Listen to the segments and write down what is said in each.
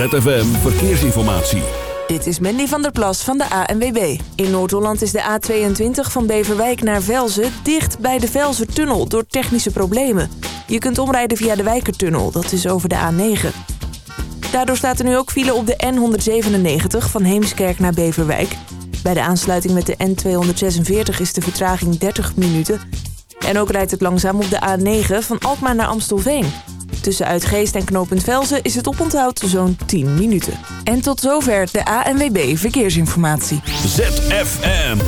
ZFM Verkeersinformatie. Dit is Mandy van der Plas van de ANWB. In Noord-Holland is de A22 van Beverwijk naar Velzen dicht bij de Velzertunnel door technische problemen. Je kunt omrijden via de Wijkertunnel, dat is over de A9. Daardoor staat er nu ook file op de N197 van Heemskerk naar Beverwijk. Bij de aansluiting met de N246 is de vertraging 30 minuten. En ook rijdt het langzaam op de A9 van Alkmaar naar Amstelveen. Tussen Uitgeest en Knopend Velzen is het oponthoud zo'n 10 minuten. En tot zover de ANWB Verkeersinformatie. ZFM.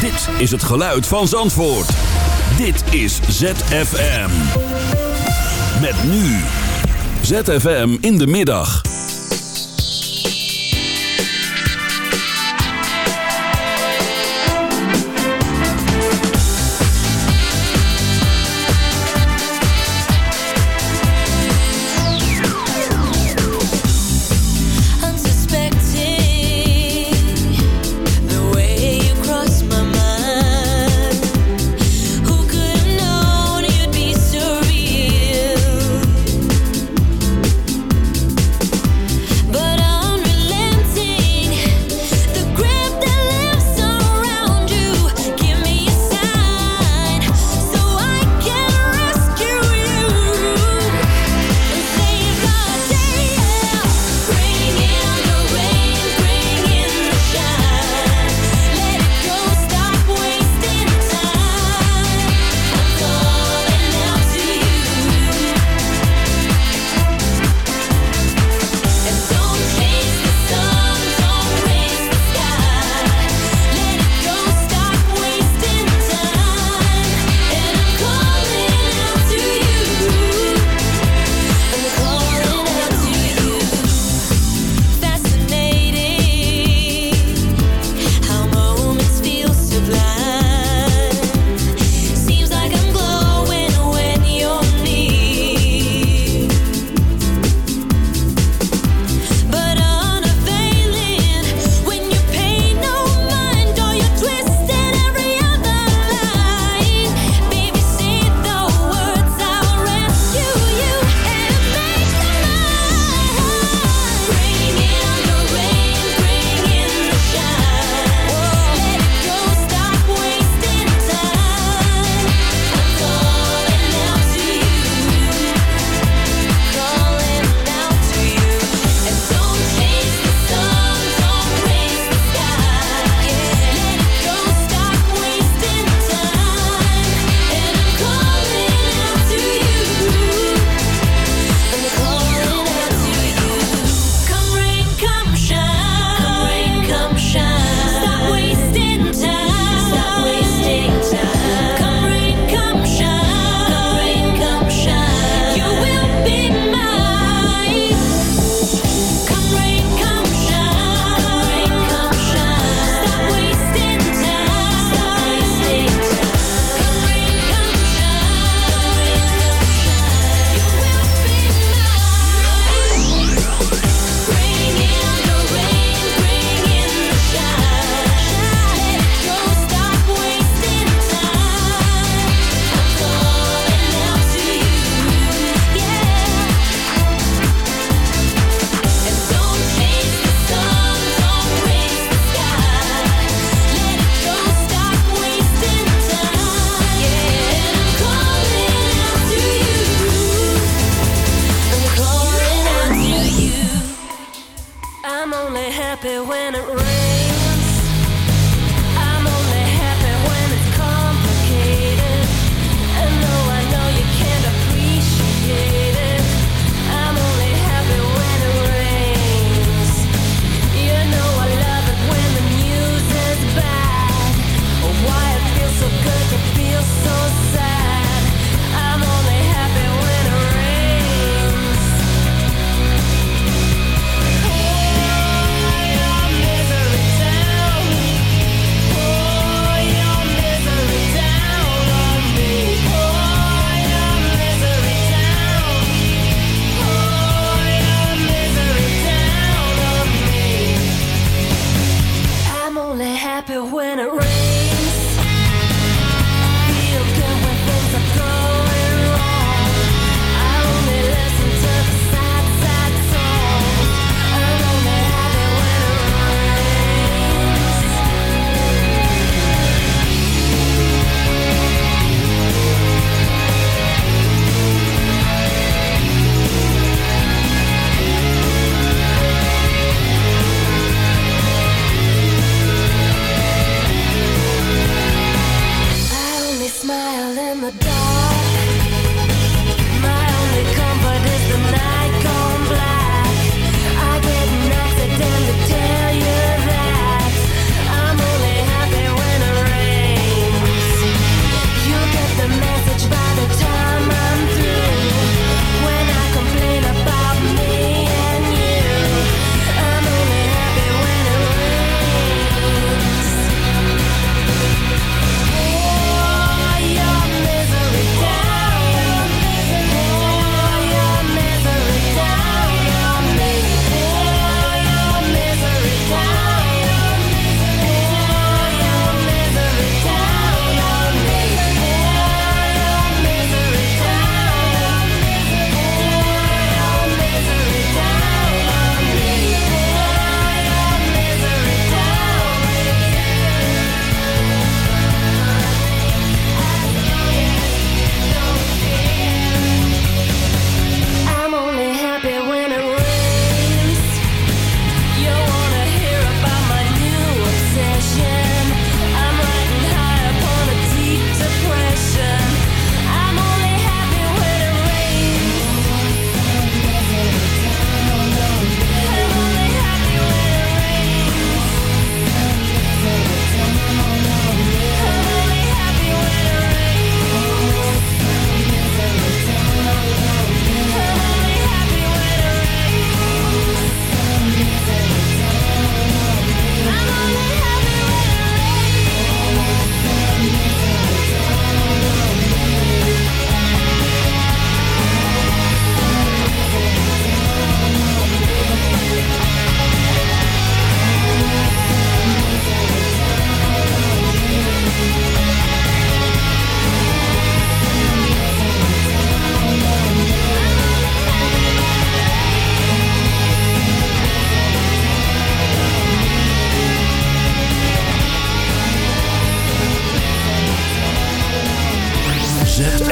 Dit is het geluid van Zandvoort. Dit is ZFM. Met nu. ZFM in de middag.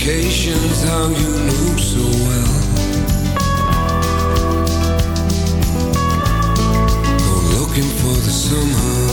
vacations how you knew so well. Go looking for the summer.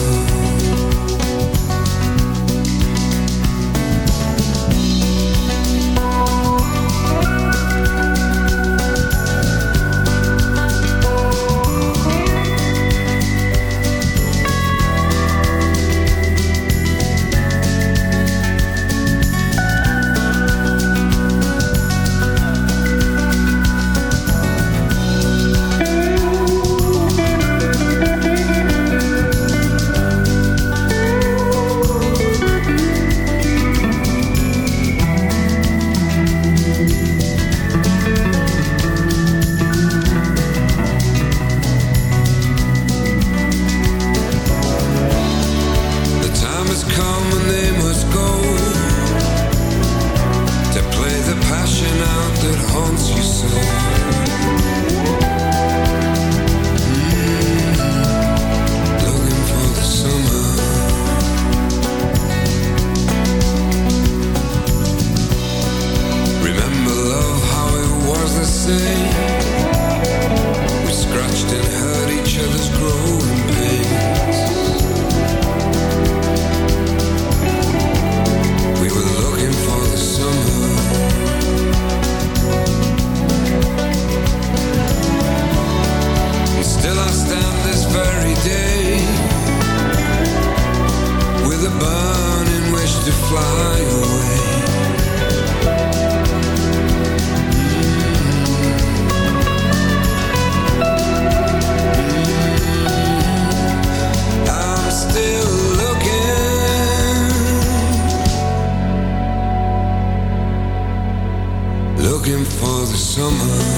summer.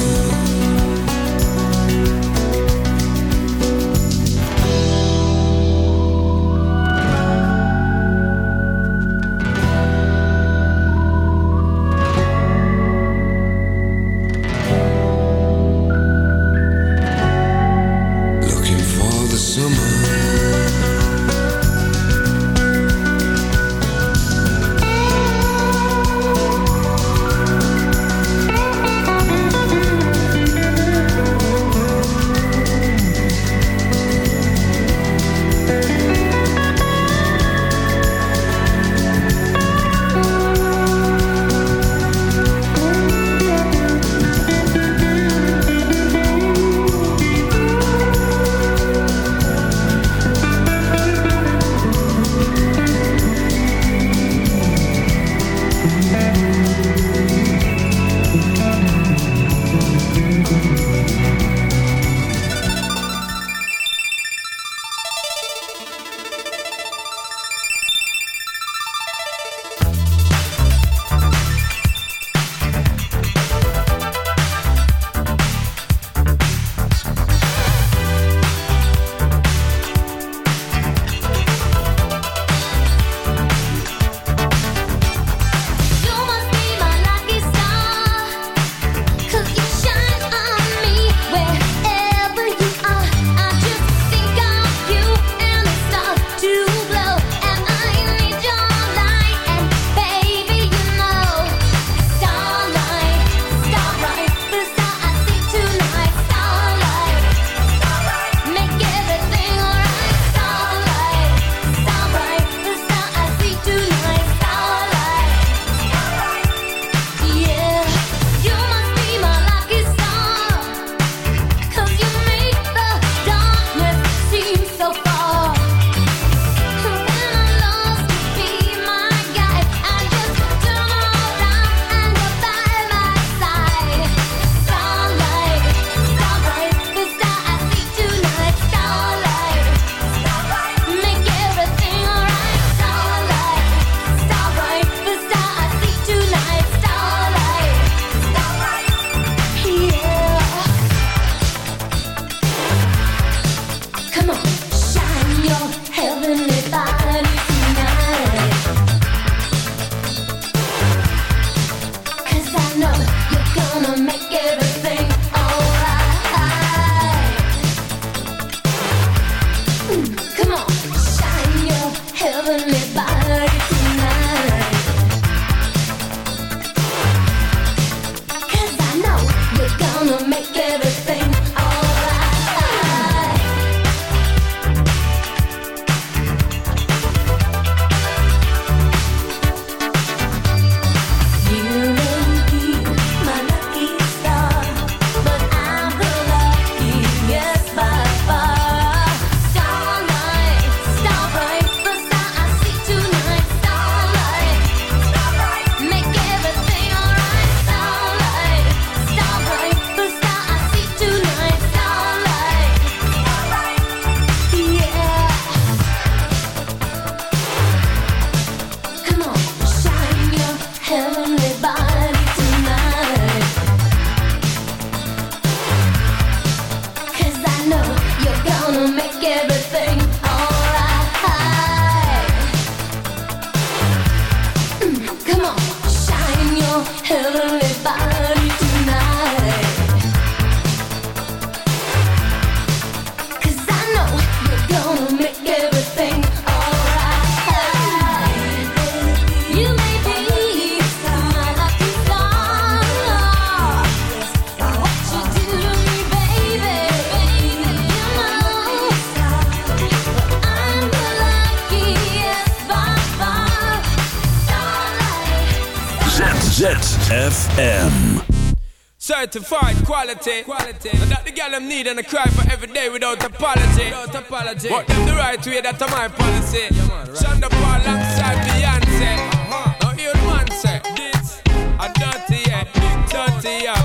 Quality. quality. And that the girl them need and I cry for every day without apology. Without apology. But them the right way, that's my policy. Yeah, man, right. Sean da Paul alongside Beyonce. Uh-huh. Now hear the man say, this a dirty yeah, dirty yeah,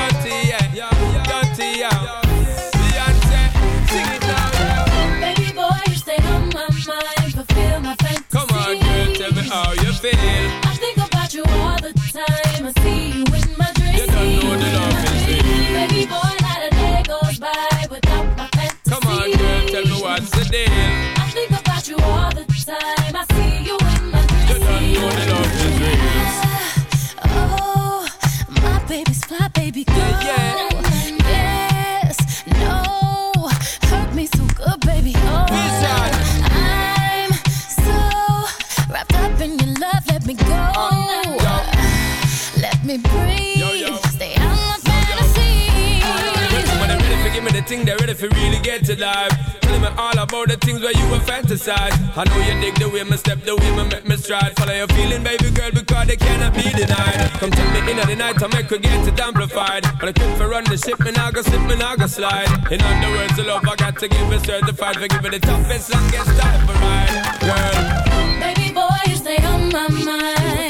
dirty yeah, dirty yeah. Beyonce, sing it now. Baby boy, you stay on my mind, fulfill my fantasy. Come on, girl, tell me how you feel. Me breathe. Yo, yo. Stay out my fantasy. When they ready for give me the thing, they're ready for really get to life. Telling me all about the things where you were fantasize. I know you dig the way me step, the way me make me stride. Follow your feeling, baby girl, because they cannot be denied. Come take me in at the night, I make her get it amplified. But I keep for run the ship, me nah go slip, me nah go slide. In other words, the love I got to give it certified. For give it the toughest, longest time for ride. Girl, Baby boy, you stay on my mind.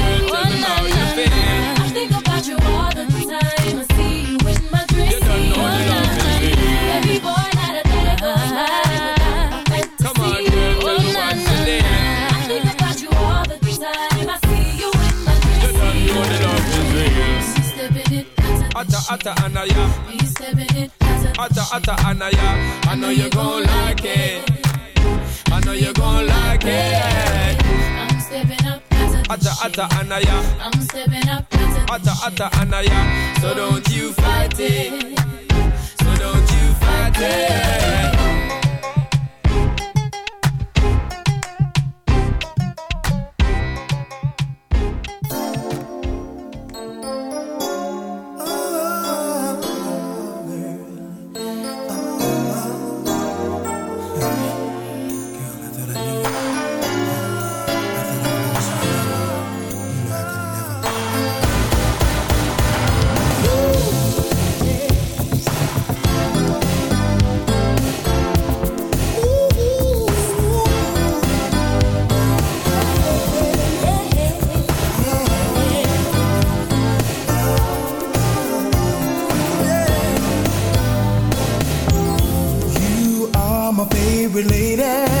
Atta, atta, anaya. You stepping it as a Atta, atta, anaya. I know you gon' like it. I know you gon' like it. I'm stepping up as a Atta, atta, anaya. I'm stepping up as a Atta, atta, anaya. So don't you fight it. So don't you fight it. related.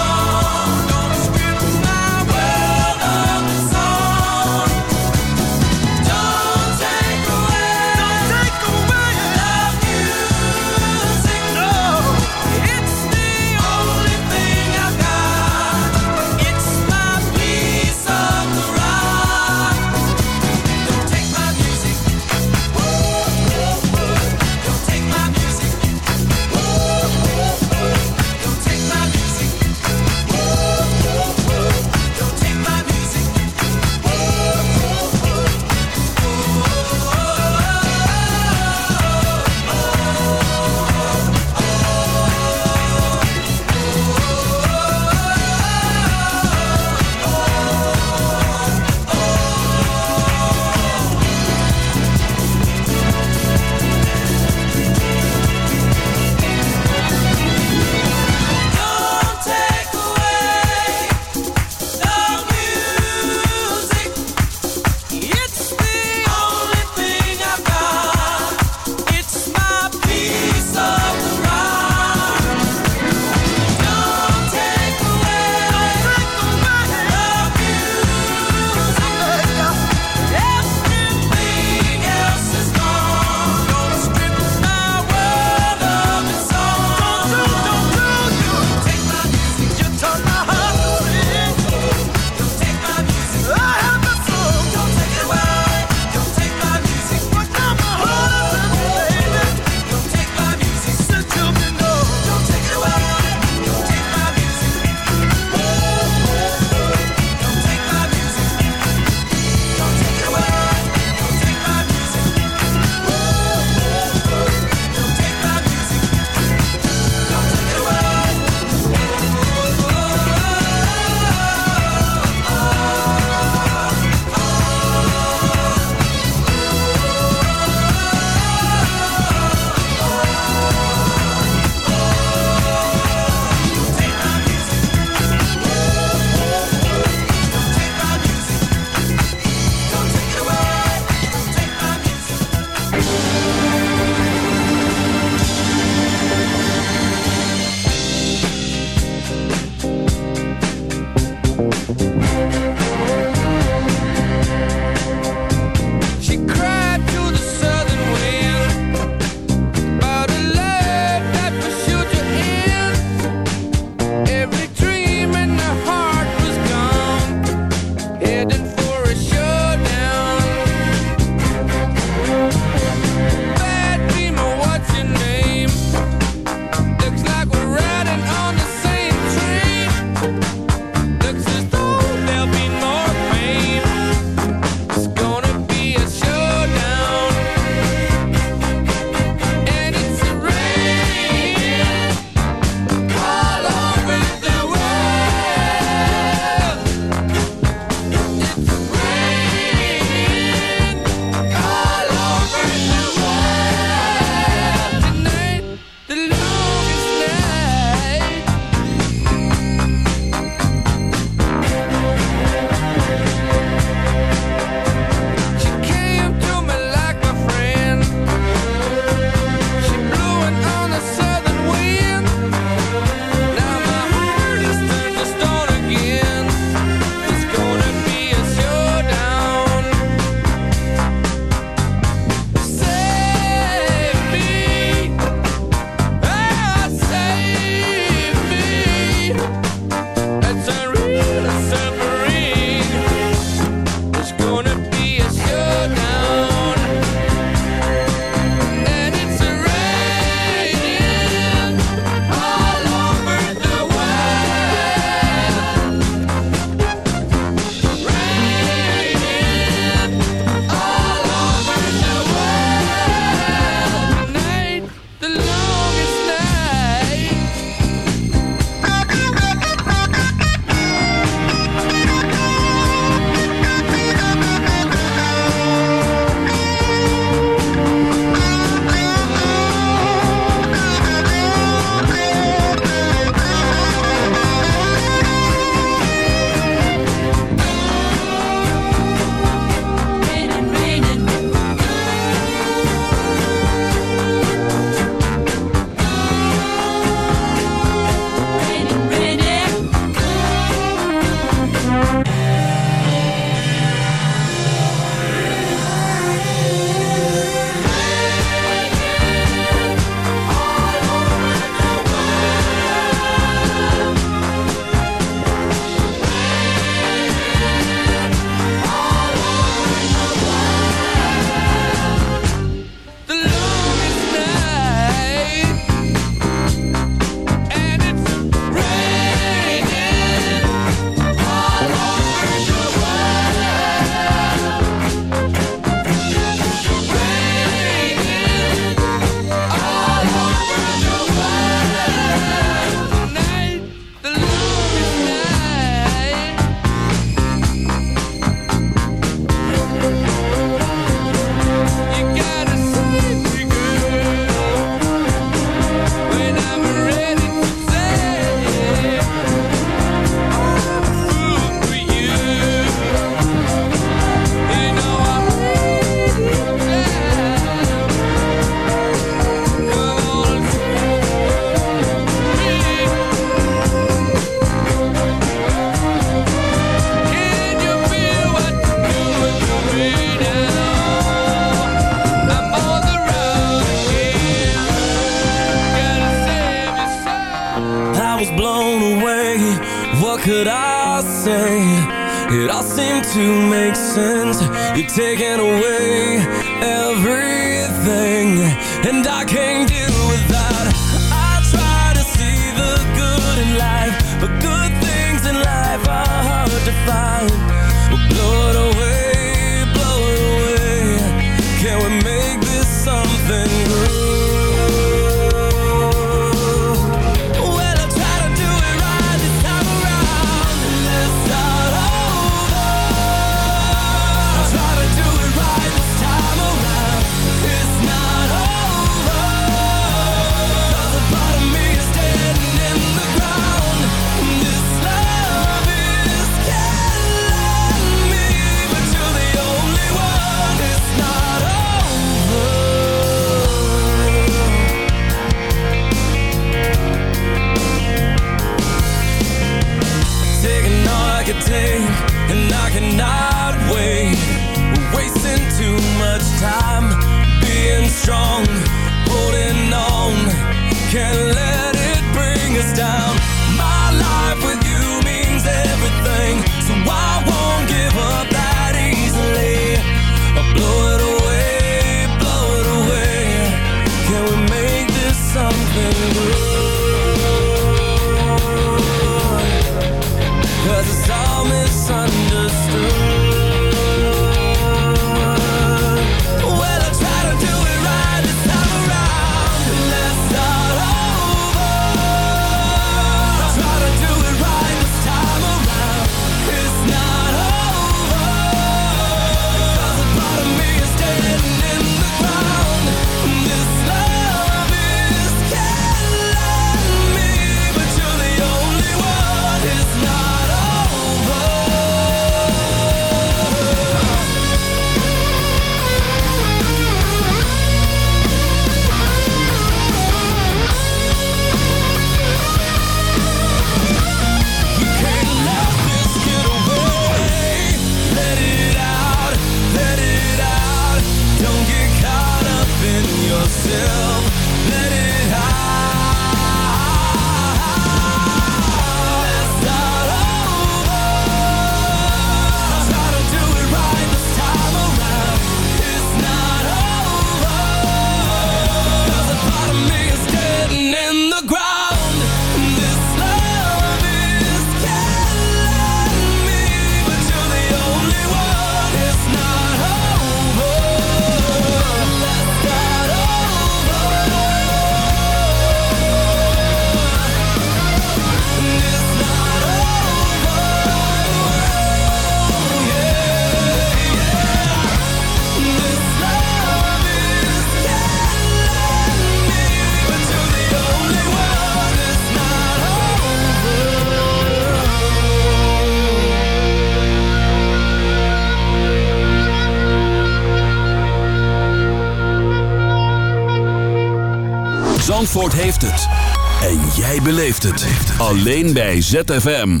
Alleen bij ZFM.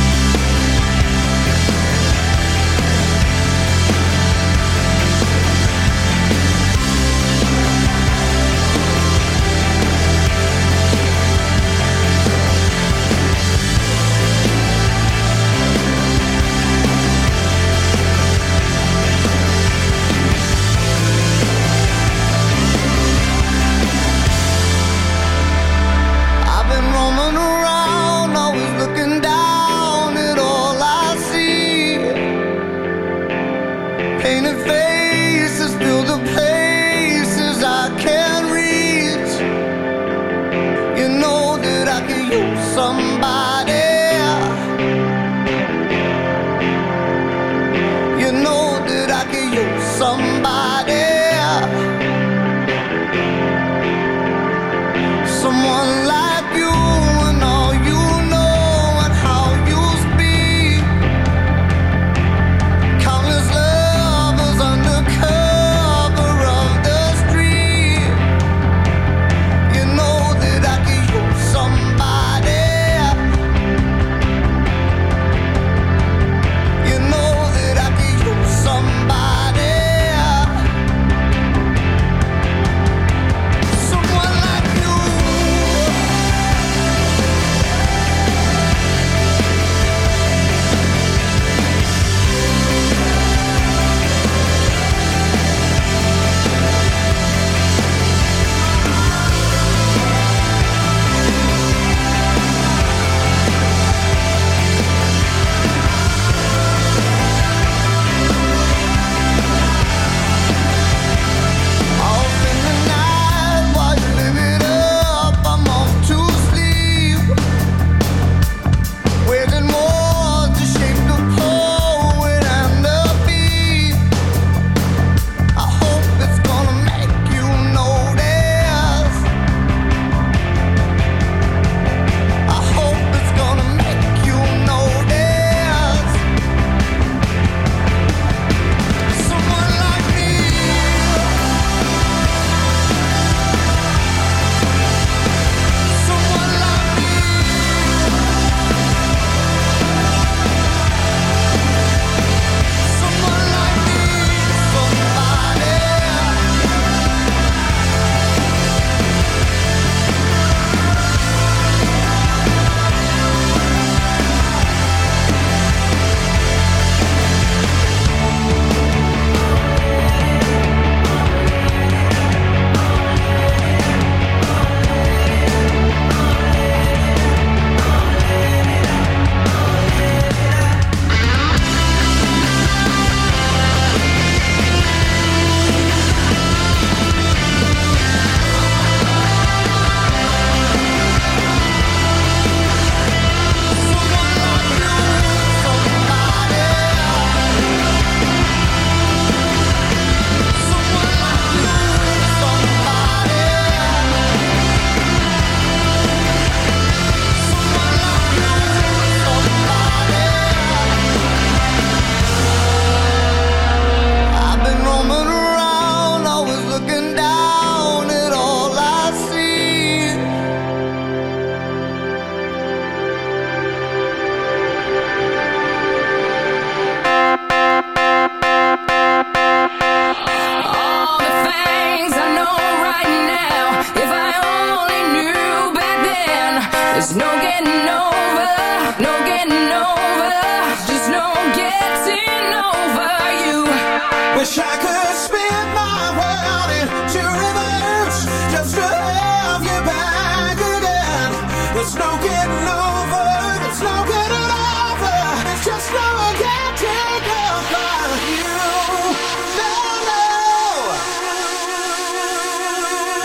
Painted faces fill the place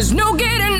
there's no getting